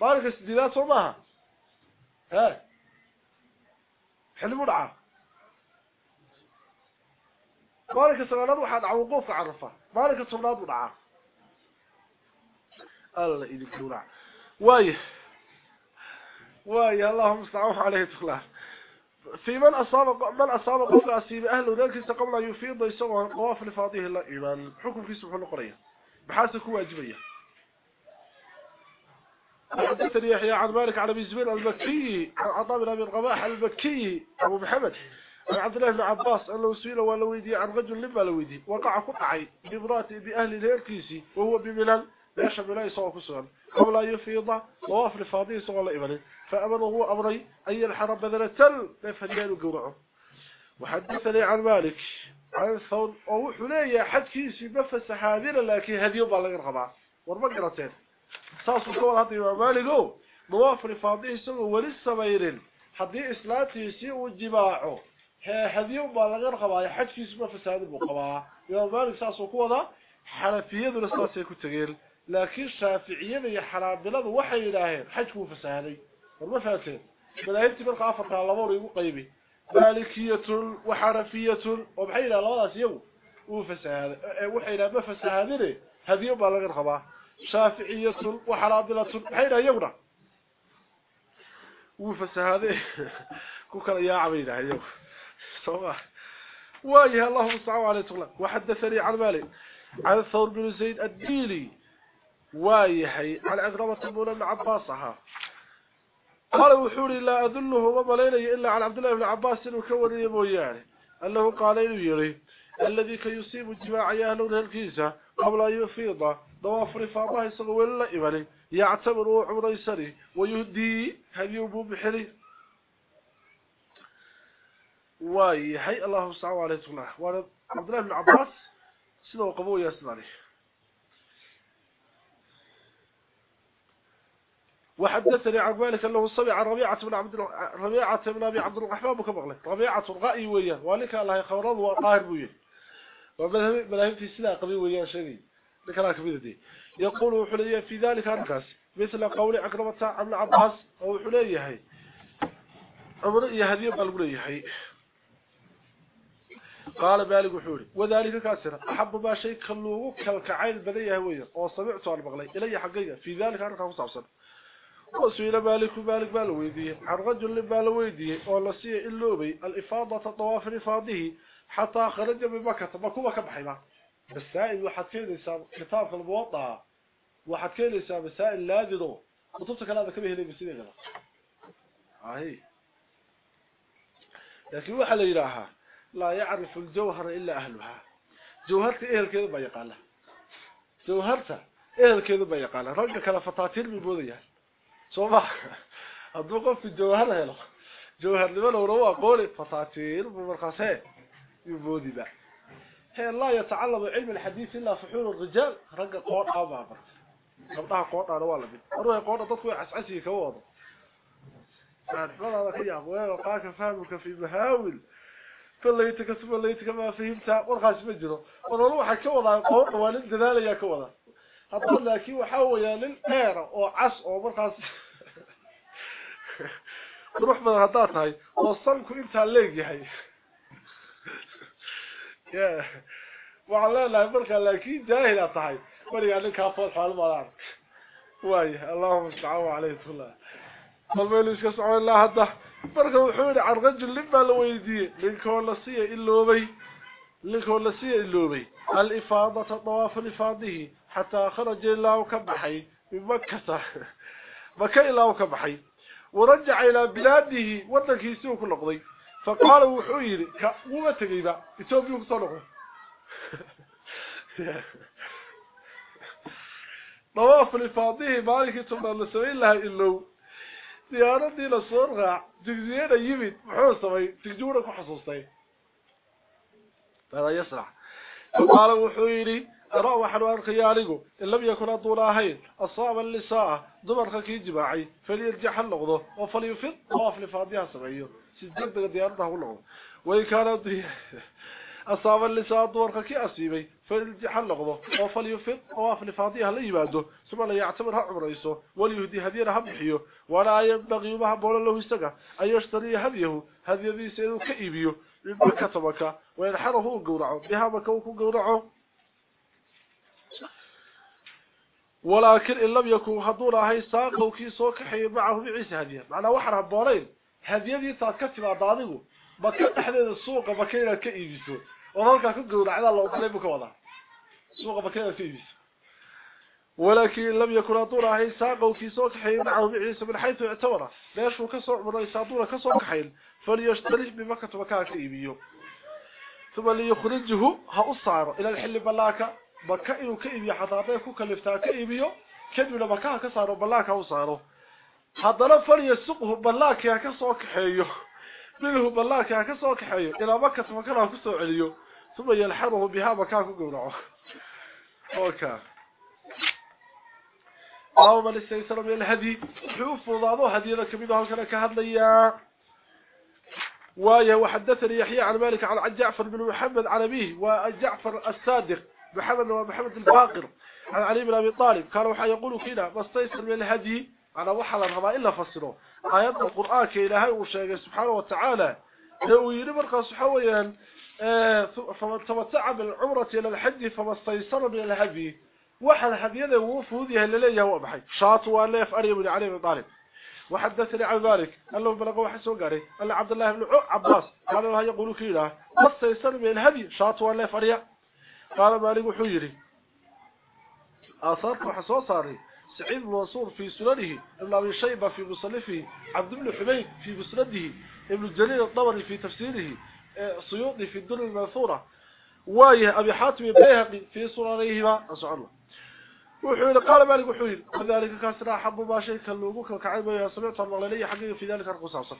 maalka sidiidaad soo maaha ها حلموا dhaca مالك waxaa dhaca waqoof carafa maalka tobnaad dhaca الله idin kula واي. واي اللهم استعوذ عليه تخلا في من أصاب من أصاب قبل أصيب أهله ذلك قبل أن يفيض يسوى قواف لفاضيه الله إيمان. حكم في سبحانه القرية. بحاسك واجبية حدثني يحيى عن مالك على بن المكي عن عطاء بن أبي الرباح المكي أبو محمد عن عبد الله بن عباس أنه سئل ولويدي عن رجل لما لويدي وقع قطعي بمرات بأهل الهيركيسي وهو يشهد لا يسوى كسرا قبل أن يفيض طواف لفاضيه سوى الله إيمانه فأمره هو أمري أن يلحر بذلة لفديان قرعه وحدثني عن مالك. عن الثون أو حلية حد كيسي بفس حاذر لكن هذه يبقى لغير خبع ورمقرتين ساسو كول هذا إمام مالك طواف لفاضيه سوى ولسه ميرين حدي هذه يبقى لغير خبع حد كيسي بفس هذا المقبع إمام مالك ساسو كول حنفية ولسه كتغير لكن الشافعية هي حرام بلاد وحي إلهين. حج كوفة سهلي والمفاتين بل أنت من قافة على الله وقيمه مالكية وحرفية وبحي إلى الله سيو وفة سهلي وحي إلى مفة سهلي هذه يوم على الغرقبة شافعية وحرام بلاد وحي إلى يونا. وفة سهلي كوكرا يا عمينا اليوم صباح. وايها الله صعوه عليه تغلق وحدثني عن مالك. عن الثور بن زيد الديني وايحي على أقربة بن ابن عباس ها. قال وحوري لا أدله ومليني إلا على عبد الله بن عباس وكوري موياني أنه قال يري الذي كيصيب الجماع يهلون الكيسة قبل أن يفيض. ضواف رفاضة يسغو إلا يعتبر عمر يسري ويهدي هديوب بحري وايحي الله سبحانه وأنا عبد الله بن عباس سنو قبو يسناني وحدثني عن مالك أنه سمع ربيعة بن عبد ربيعة بن أبي عبد الرحمن بكبغله ربيعة الرأي وياه ولك الله خبره وقاهر وياه ومذهب في سلا قبي وياه شديد. لكن كبيدتي يقول حلية في ذلك الناس مثل قول عكرمه ابن عباس أو حلية عمر يهدي بالغليه قال بالغ وحوري وذلك كاسر أحب ما شيء كلوه كالكعين بديه وياه أو أنا بغلي. إلي حقيقة. في ذلك أنا كان وسئل مالك مالك بالويدي عن رجل بالويدي ولا سي اللوبي. الإفاضة طواف رفاضه. حتى خرج من مكه مكه كبحيبا بسائل واحد كيلسا كتاب الموطا واحد كيلسا بسائل لاددو كتبت هذا كبه لي بسيده هاي لكن la yiraaha la ya'rif al-jawhar illa ahliha jawharta ehelkeedu ba yaqaan jawharta ehelkeedu ba yaqaan ragga kala fataatil bi boodaya سوما هذو في الجوهر هلا جوهر لبن وروا قولي فساتير ومرخصه يبودي با هي لا يتعلم علم الحديث الا فحول الرجال رق قوطه بابر قوطه قوطه لا ولا بيت روح قوطه تطوي عسعسي كوض فالفضل أخي ابو هو قاك فهمك في بهاول فلا يتكسب ولا يتكما فهمت قرخاش مجرو ولا روح كوضه قوطه ولا دلاله يا كوضه هذا لكن وحاويا للهيره وعص ومرخص تروح من هضات هاي وصلك انت الليل هي يا والله لا برك لكن جاهل اطحي ولي أنا كفوت حال ما ارك واي اللهم استعوا عليه الصلاه طلب ليش كسعوا الله هذا برك وحوري عرق الجل لبا لويدي لنكون لسيه الوبي لنكون لسيه الوبي الافاضه طواف الافاضه حتى خرج الله كبحي من مكة مكة الله كبحي ورجع إلى بلاده ودك يسوه كل قضي. فقال وحويري كأمة تقيبا يتوبيوك صنعه طواف لفاضيه مالك ثم لسوين لها إلو. أرى وحن أركي أنيقو إن لم يكن أطولاهين أصاب اللساء دمرك كي جماعي فليرجح اللغضة. وفليفض طواف لفاضيها سبعية. سيدك ديارته اللغضة. وإن كان أصاب اللساء دمرك كي أسيبي. فليرجح اللغضة. وفليفض طواف لفاضيها ليباده ثم لا يعتبرها عمريسه وليهدي هدينا بحيه. ولا ينبغي ما بولا له يستقى أن يشتري هديه هديه سيده كإيبيه من كتبك وينحره قورعه. بها مكوك قورعه. ولكن إن لم يكن هدونا هاي ساقه كي سوك حي معه بعيس هدية. معنى وحنا بورين هدية دي تاكتب عضانيه بكا تحديد السوق بكينا كإيبسو وذلك كقول على الله وقلبك وضع سوق بكينا كإيبسو ولكن لم يكن هدونا هاي ساقه كي سوك حي معه بعيس من حيث اعتبره ليش وكسوع من رئيس هدونا كسوك حي؟ فليشترش بمكة مكان كإيبيو ثم ليخرجه هأصعر إلى الحل بلاكا baka inuu ka iibiyo xataa hadday ku kaliftaa ka iibiyo kadibna bakaha ka saaro ballaanka u saaro haddana faliya suqhu ballaanki ha ka soo kaxeeyo minhu ballaanki ha ka soo kaxeeyo ilaa makas makana ha kusoo celiyo makaa ku gowraco oka aw man istaysara min alhadi wuxuu u fuudaado hadiyada kamid halkana ka hadlayaa وايه وحدثني يحيى عن مالك عن جعفر بن محمد عن أبيه وجعفر الصادق محمد ومحمد الباقر عن علي بن أبي طالب. كانوا حي يقولوا كنا مستيسر من الهدي. على وحلا ربا إلا فسره آيات القرآن كإلهي وشيء سبحانه وتعالى. لو ينبرق سحويا فمن تمتع بالعمرة إلى الحج فما استيسر من الهدي. وحل هدي وفوذها اللي هو بحي. شاطوا اللي يفأري من علي بن طالب. وحدثني عن ذلك أنه بلغوا حسوا قاري أن عبد الله بن عباس قالوا يقولوا كنا مستيسر من الهدي. شاطوا اللي يفأري قال مالك وحيري آثار وحسوا صاري. سعيد منصور في سننه. ابن أبي شيبة في مصنفه. عبد بن حميد في مسنده. ابن الجليل الطبري في تفسيره. صيوطي في الدر المنثورة. وايه أبي حاتم البيهقي في سننهما. أسعى الله. وحيري قال مالك وحيري وذلك كاسرا حب ما شيء كاللوغوك وكعيبا يا سمعت الله حقيقة في ذلك القصاصة.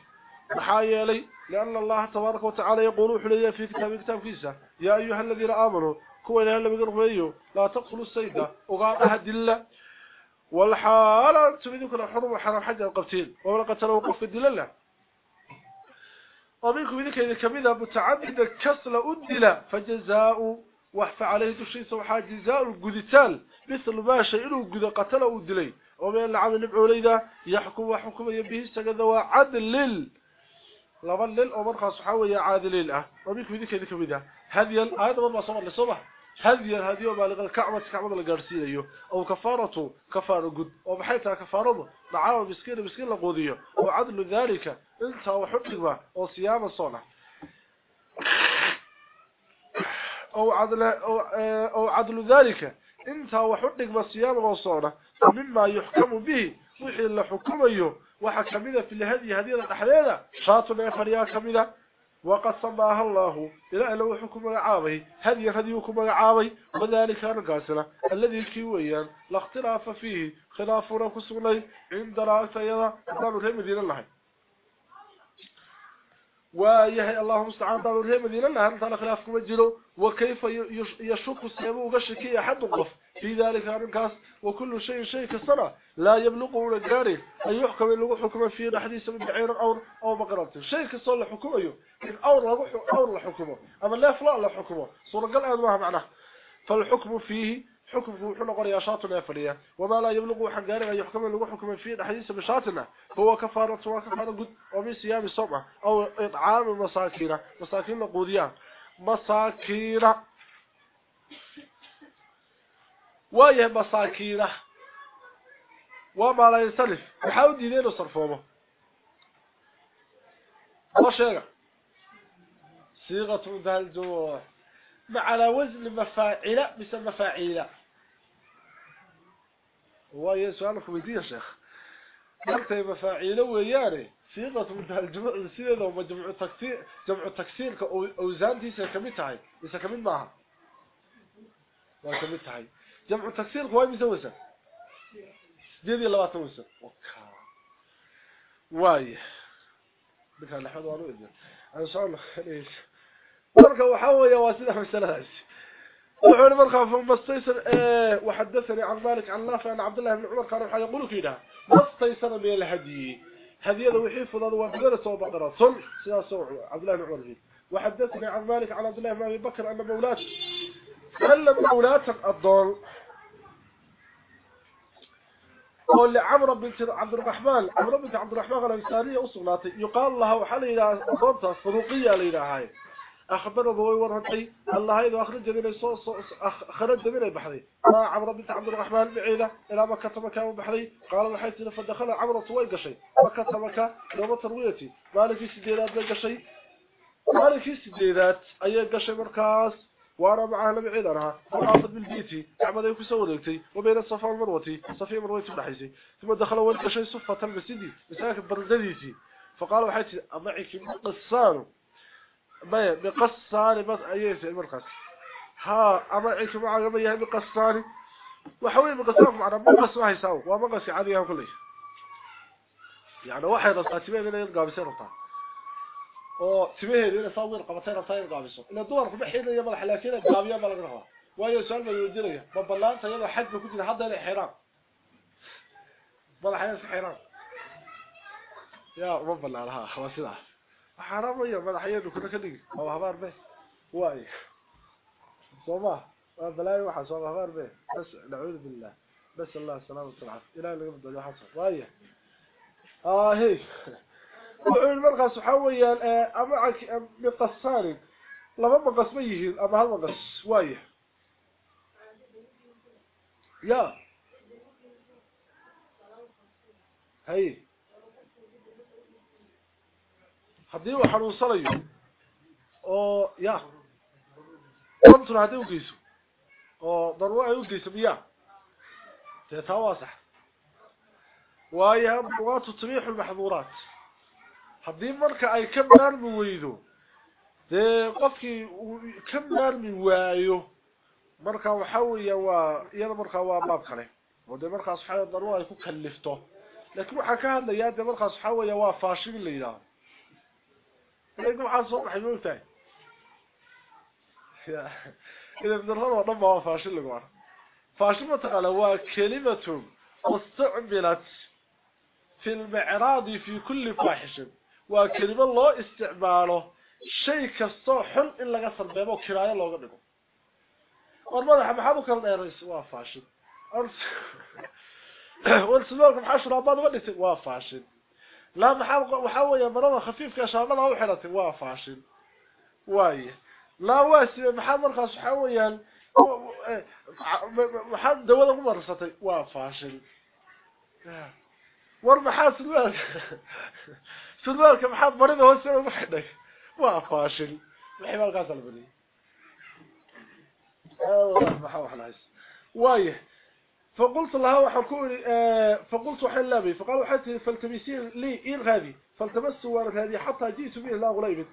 محايا لي. لأن الله تبارك وتعالى يقول حليا في كتاب كتاب كيسة. يا أيها الذين آمنوا إلى اللي بيقربوا لا تقتلوا السيدة. وقال أهد الله والحال تريدك الحرم وحرم حج القبتين ومن قتلوا قف الدلالة. ومنكم إذا كان كمذا متعدد كسل أدل فجزاء وحف عليه تشري سوحا جزاء القدتال مثل ما شيء قد قتل أدلي ومن العمل نبعو ليدا يحكم وحكم يبيه سجد وعدل. لبا ليل أو markaas waxa weeye caadileel ah rabbiku idinka idinka mida hadiyan aayada ma هذه هذه بالغ الكعبه الكعبه كعبه يو. أو كفارته كفارة قد. أو بحيت كفارته دعاه مسكين مسكين لقوديه وعدل ذلك. إنت وحقك أو صيام الصلاة. أو عدل أو أو عدل ذلك. إنت وحقك بصيام الصلاة. مما يحكم به. وحي الحكم ايو وحكمه في هذه هذه الاحلاله شاطئ فريا كمله kamida وقسمها الله. إلى أنه حكم عابي هذه هديكم عابي وذلك القاسرة الذي كيويا لا اختلاف فيه خلاف ركسولي عند رأسينا قالوا رحمة دين الله. ويهي الله مستعان قالوا رحمة دين الله أنت خلافكم الجلو وكيف يشك السيبو وغشكي أحد قف في ذلك الركاس وكل شيء شيء كالصلاة لا يبلغه الجاري أن يحكم له حكم في الحديث من بعير أو أو بقرة شيء كالصلاة حكمه إن أور أور الحكمه أما لا فلا لا حكمه. صورة قال أدوها معناه فالحكم فيه حكم حنا قرية شاطنا فريا وما لا يبلغ حقاري أن يحكم له حكم في الحديث بشاطنا فهو كفارة وكفارة قد ومن صيام الصبح أو إطعام المساكين. مساكين قوديان مساكين. وايه مساكينه وما لا ينسلف. يحاول دينين وصرفوه ما شيء صيغة ذا الجوع على وزن مفاعلة بس مفاعيلة وهي سؤال كوميدي يا شيخ. قلت مفاعيلة وياري. صيغة ذا الجوع صيغة ومجمع تكسير جمع تكسير كأوزان دي سيكمتها يسكمت معها وكمتها جمع تكسير هو مسوسه ديدي لواتن وسه وكا. واي. بكان لحد وانو إذن. أنا سؤال خليش marka waxa weeye waa sida masaladaas وحول مرخا فمستيسر إيه وحدثني عن مالك عن نافع عن عبد الله بن عمر كان وحا يقول كده مستيسر من الهدي. هدي وحي فضل وبدل سو بقرة صل سياسو عبد الله بن عمر وحدثني عن مالك عن عبد الله بن أبي بكر أن مولات سلم مولات الضال قول لعمرو بن عبد الرحمن عمرو بن عبد الرحمن الأنصارية وصلاتي يقال لها وحل إلى ضبطه صدوقيه ليلها أخبره بوي ورهتي الله هيدا أخرج من الصوص خرج من البحري ما عمرو بن عبد الرحمن بعيدة إلى مكة مكة بحري. قال الحيث فدخل عمرو طوي قشي. مكة يوم ترويتي. مالك سديدات قشي. مالك سديدات أي قشي مركز. وأنا معها لم يعيدها وقافت بالبيتي عمد يكو سودلتي وبين الصفا والمروتي. صفي مروتي بحيسي ثم دخل أول قشي صفة المسجد. مساك بردديتي فقالوا حيث أضعك من بيه بقصاري بس إيش المرقص ها أما عيش معه يوم ايها بقصاري وحوين بقصاري معنا مقص ما يساوه ومقص عليهم كل إيش يعني واحد أصلا تبيه لنا يلقى بسيرطة أو تبيه لنا صور قبطين رسائل يلقى بسيرطة إلى دور فبحي لنا يبال حلاسين يلقى يبال اقرها ويو سؤال ما يوجده ببالان يلا حد بكتن حد إلى حرام بلا حياس حرام يا رب الله لها خلاص الله حرام يا مدحيدو كذا كدي أو هبار به. واي. صوما بلاي وحا صوما هبار به. بس نعوذ بالله. بس الله السلامه والصلاه إلى اللي قبل ده حصل. واي. آه هي. وعن مرقى سحويا امعك بقصارك لما بقص ميه أما هل بقص واي. يا. هي. Dee taa waa sax waayo muwaatu tabiixu lmaxduuraat haddii marka ay ka maarmi weydo dee qofkii uu ka maarmi waayo marka waxa weeya waa iyada markaa waa baab kale oo dee markaas waxaa darwo ay ku kalifto laakiin waxaa ka hadlayaa dee markaas waxaa weeya waa faashil in la yidhaaho soo baxay moogtahay إذا ضم هو فاشل لقوار فاشل متقال هو كلمة استعملت في المعراض في كل فاحش. وكلمة الله استعماله شيء كستو حل إن لغا صربيبه كراية لوغا دقو والمدح محابو كان ايريس waa فاشل. والسلوك محاشر عباد وديت waa فاشل. لا محاوق وحاوة يمرضة خفيف كاشاملة هو حلتي وافاشل وايه لا واسي محمد خاص حاويا يعني. إيه. محاد دولة ممرستي وافاشل وار محاد سنوالك سنوالك محاد مريضة واسي ومحنك وافاشل محيوال قاسل بني. الله فقلت لها وحكوري فقلت حل بي فقالوا حتى فالتمسين لي إين هذه فالتمسوا ورد هذه حتى جيت به لا غليبت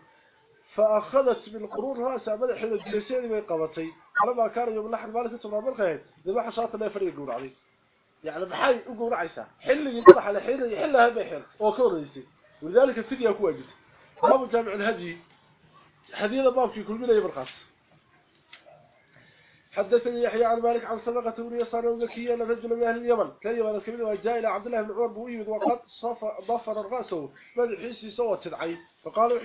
فأخذت من القرون رأسها مدح الجلسين من قبطي. لما كان يوم اللحن مالك تبع بالخير ذبح شاط الله يفرق يقول عليه. يعني بحي يقول عيسى حل يطرح على حين يحلها بحر وكون يسي ولذلك الفدية كواجد باب جامع الهدي حديث في كل من يبرخص حدثني يحيى عن مالك عن سلقة بن يسار وزكية رجل من أهل اليمن كان يمن الكبير وجاء إلى عبد الله بن عمر بويمد وقد ضفر رأسه من حيث سوى تدعي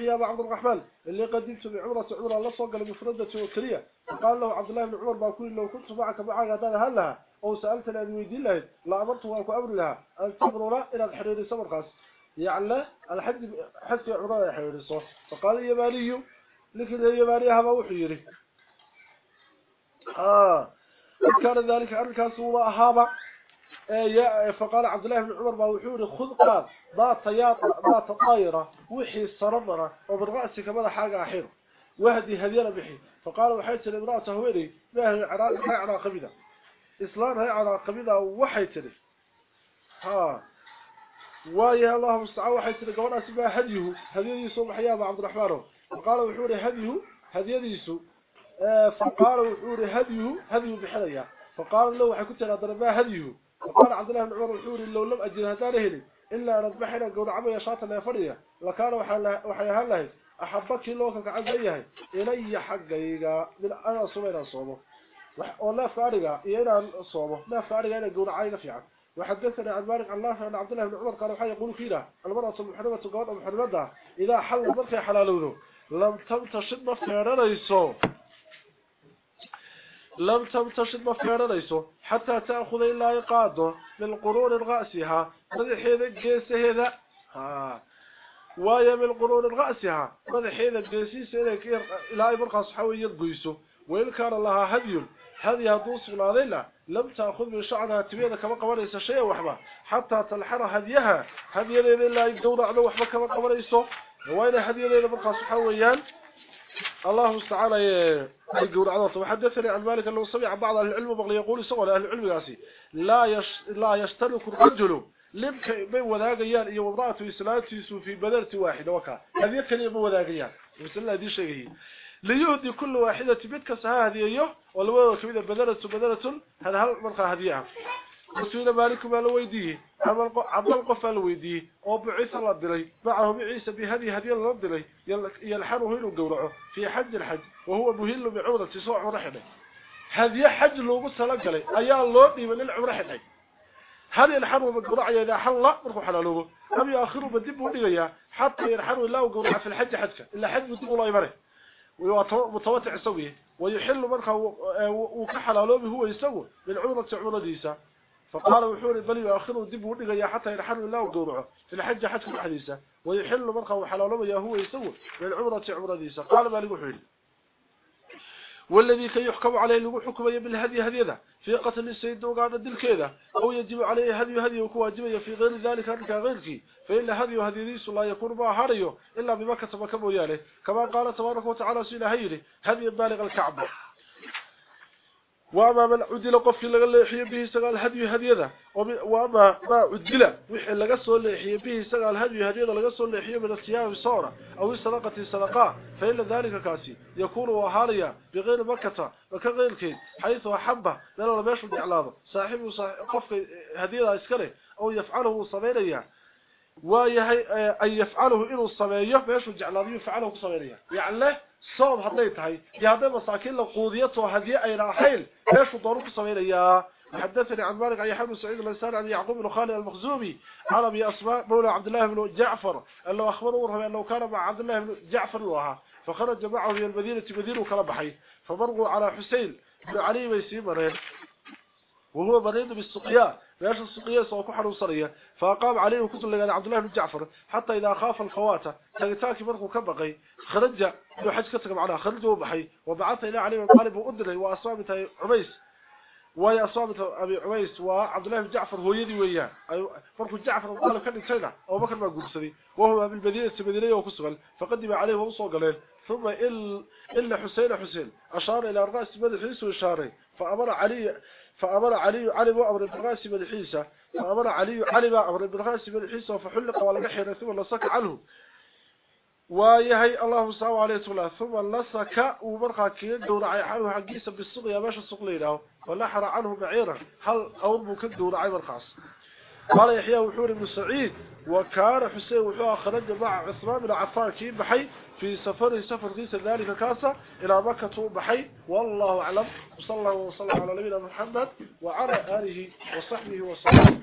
يا أبا عبد الرحمن اللي قدمت بعمرة عمرة الله صقل مفردة وكرية. فقال له عبد الله بن عمر بقول لو كنت معك معك هذا هل لها؟ أو سألتني أن يدين له لا أمرت وأكو أمر لها. أن تبرر إلى الحرير سمر خاص. يعني الحد حتى عمرة يحرير فقال اليماني لكن اليماني هذا وحيري. آه. كان ذلك أركان سورة أهابا. فقال عبد الله بن عمر باوحوري خذ قاد ذات ذات طائرة وحي الصرمرة وبالرأس كمان حاجة أحير وهدي هدينا بحي. فقال وحيت لامرأته هويني ما هي على قبيلة. إسلام هي على قبيلة وحيت لي. ها. ويا الله مستعى وحيت لي قوانا اسمها هديه. هديه يسوع محيا عبد الرحمن. فقال وحوري هديه هديه يسوع. فقال وحوري هديه هديه بحرية فقال له وحي كنت أضربها هديه. فقال عبد الله بن عمر وحوري لو لم أجل هدانه لي إلا أن أذبحنا قول عمي شاطنا يفرية. لكان وحيها له. أحبك لو كان عزيه إلي حقيقة. من أنا صمينا صومه oo la faariga iyo inaan soomo la faariga inaan gowracayga fiican وحدثنا عن مالك الله عن عبد الله بن عمر قال وحي يقول فينا المرأة المحرمة قوات محرمة إذا حل مركي حلالونه لم تمتشد مفيرانيسو لم تمتشد مفيرانيسو حتى تأخذ إلا إقاده من قرون رأسها. مدحيذ الجيس هذا؟ ها وايا من قرون رأسها. مدحيذ الجيسيس إلى مرقى صحوي يدقيسو وإن كان لها هدي هذه هدوس الله لم تأخذ من شعرها تبينها كما قبليس شيء وحبا حتى تلحر هديها. هدي ليلة إلا يدور على وحبا كما قبليسه وين هدي ليلة مرقى صحويا الله تعالى يقول على وحدثني عن مالك أنه سمع بعض أهل العلم بغل يقول سوى أهل العلم ياسي لا, يش لا يشترك الرجل لبك بين وذاقيان إيا وضعته إسلاتيسو في بدرة واحدة وكا. هذه يكن وذاقيان مثل الله دي شيء ليهدي كل واحدة بيتك هذه أيوه ولو كميدة بدلة بدلة هذا هل مرقى هديها رسول مالك ما لويديه عبد القف الويديه أو بعيسى الله دلي معه بعيسى بهذه هديه الله دلي يلحره انه قورعه في حج الحج. وهو مهل بعوده تسوع ورحله هذه حج لو سلغلي أيا لو ديبن العمره خداي هل يلحره بقرعه إذا حل مرخو حلالوه أم يأخره بدب ودغيا حتى يلحره الله قورعه في الحج حجك. إلا حج بدو الله يمره ومتوتع سويه ويحل مرخا وكحلالوبه هو يسوي بالعمرة عمرة فقال وحور بل يأخره دب ودغيا حتى يرحل الله وقوضعه في الحج حج الحديثة ويحل مرخا وحلالوبه هو يسوي. بالعمرة عمرة قال مالك وحور والذي كي يحكم عليه لو حكمه بالهدي هديده في قتل السيد وقاد دلكيده أو يجب عليه هدي هدي وكواجبيه في غير ذلك ارك غيرك فإلا هدي هديديس لا يكون ما هريو إلا بمكة مكبو ياله كما قال تبارك وتعالى سيلا هيري. هدي بالغ الكعبة. وما من عدل قف لغا ليخيه به سغال هدي هديده وما ما عدل وحي لغا سو ليخيه به سغال هدي هديده لغا سو ليخيه من الصيام الصورة أو الصدقه الصدقه فإن ذلك كاسي يكون وهاريا بغير مكة وكغير كيد حيث أحبه لأنه لم يشرد إعلاده صاحبه قف هديده اسكره أو يفعله صبيريا. ويهي أن يفعله إنه الصبيريا فيشرد جعلاده يفعله صبيريا. يعني صوم هدي تهي يا هذا مساكين لقوديته هدي أي راحيل إيش ضروك صغيرة حدثني عن مالك عن حمد سعيد الانسان عن يعقوب بن خالد المخزومي عربي أسماء مولى عبد الله بن جعفر انه أخبره انه كان مع عبد الله بن جعفر لوها فخرج معه إلى المدينة مدينة بحي فمروا على حسين بن علي مرين وهو مريض بالسقيا. ليش السقيا سوى كحر صريه فقام عليه وكتب لقى عبد الله بن جعفر حتى إذا خاف الفواتة تغتاكي مركو كبقي خرج له حج كتب معنا خرج وبحي. وبعث إلى علي وقالب وأدري وأصابت عميس وهي أصابت أبي عميس وعبد الله بن جعفر هو يدي وياه. فرق جعفر وقال كان سيدة أو بكر ما قول سدي وهو بالمدينة المدينية وكسغل فقدم عليه وصو قليل ثم إلا حسين حسين. أشار إلى رأس مدحيس وإشاري فأمر علي فأمر علي علي وأمر الرأس مدحيسة فأمر علي علي وأمر الرأس مدحيسة فحلق ولا حين ثم لصك عنه. ويهي الله سبحانه عليه وسلم ثم لصك ومرقى كي دورعي عنه حقيسة بالسوق يا باشا السوق لينه ولحر عنه بعيرا. هل أوربو كدورعي مرقاس قال يحيى وحور بن سعيد وكان حسين وحوى خرج مع عثمان بن عفان كي بحي في سفر سفر قيس ذلك كاسة إلى مكة بحي. والله أعلم. وصلى الله وصلى على نبينا محمد وعلى آله وصحبه وسلم.